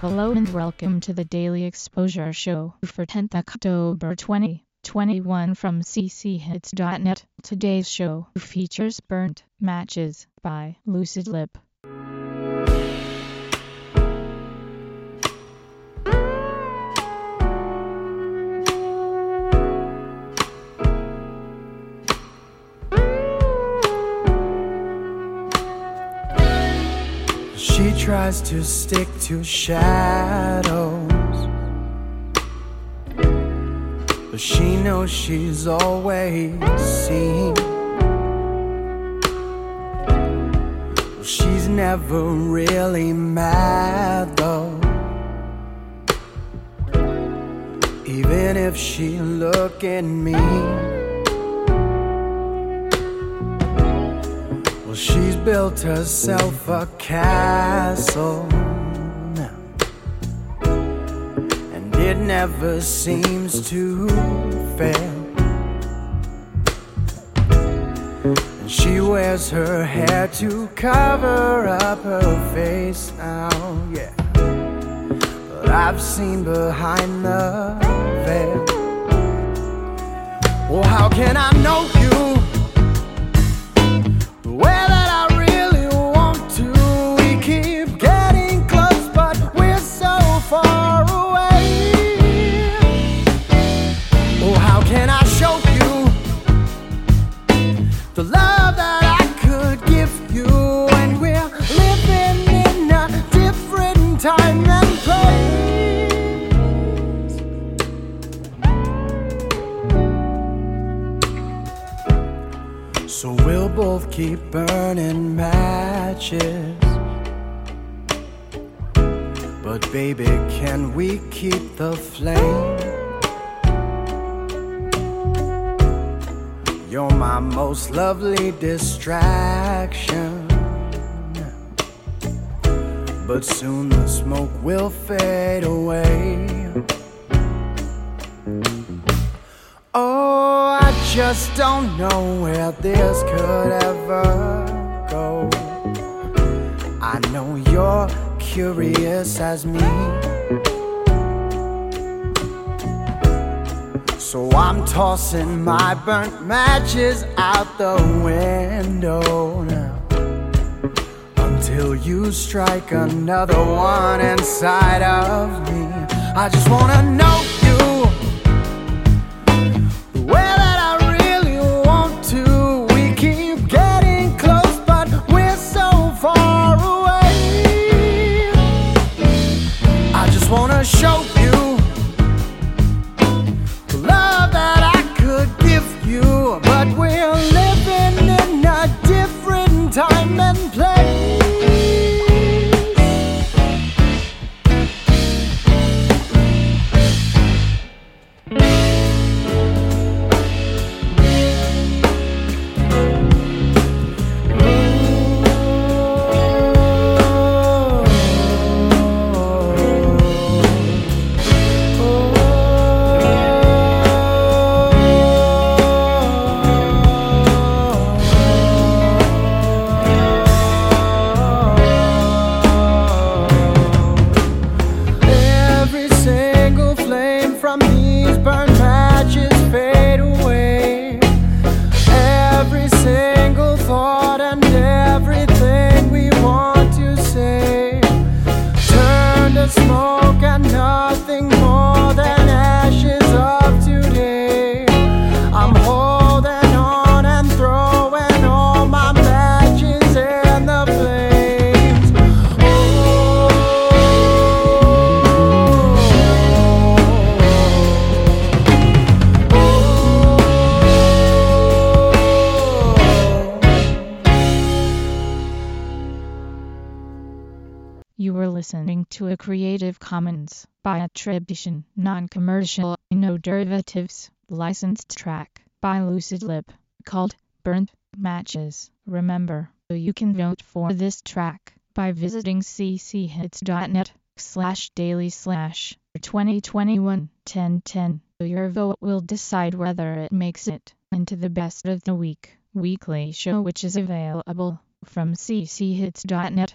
Hello and welcome to the Daily Exposure Show for 10th October 2021 from cchits.net. Today's show features Burnt Matches by Lucid Lip. She tries to stick to shadows. But she knows she's always seen. She's never really mad though. Even if she look at me. Well, she's built herself a castle now, and it never seems to fail. And she wears her hair to cover up her face now, yeah. But I've seen behind the veil. Well, how can I know you? So we'll both keep burning matches. But baby, can we keep the flame? You're my most lovely distraction. But soon the smoke will fade away. Just don't know where this could ever go. I know you're curious as me. So I'm tossing my burnt matches out the window now. Until you strike another one inside of me. I just wanna know and place. Every single thought You were listening to a Creative Commons by attribution, non-commercial, no derivatives, licensed track by Lucid Lip called Burnt Matches. Remember, you can vote for this track by visiting cchits.net slash daily slash 2021 1010. Your vote will decide whether it makes it into the best of the week weekly show which is available from cchits.net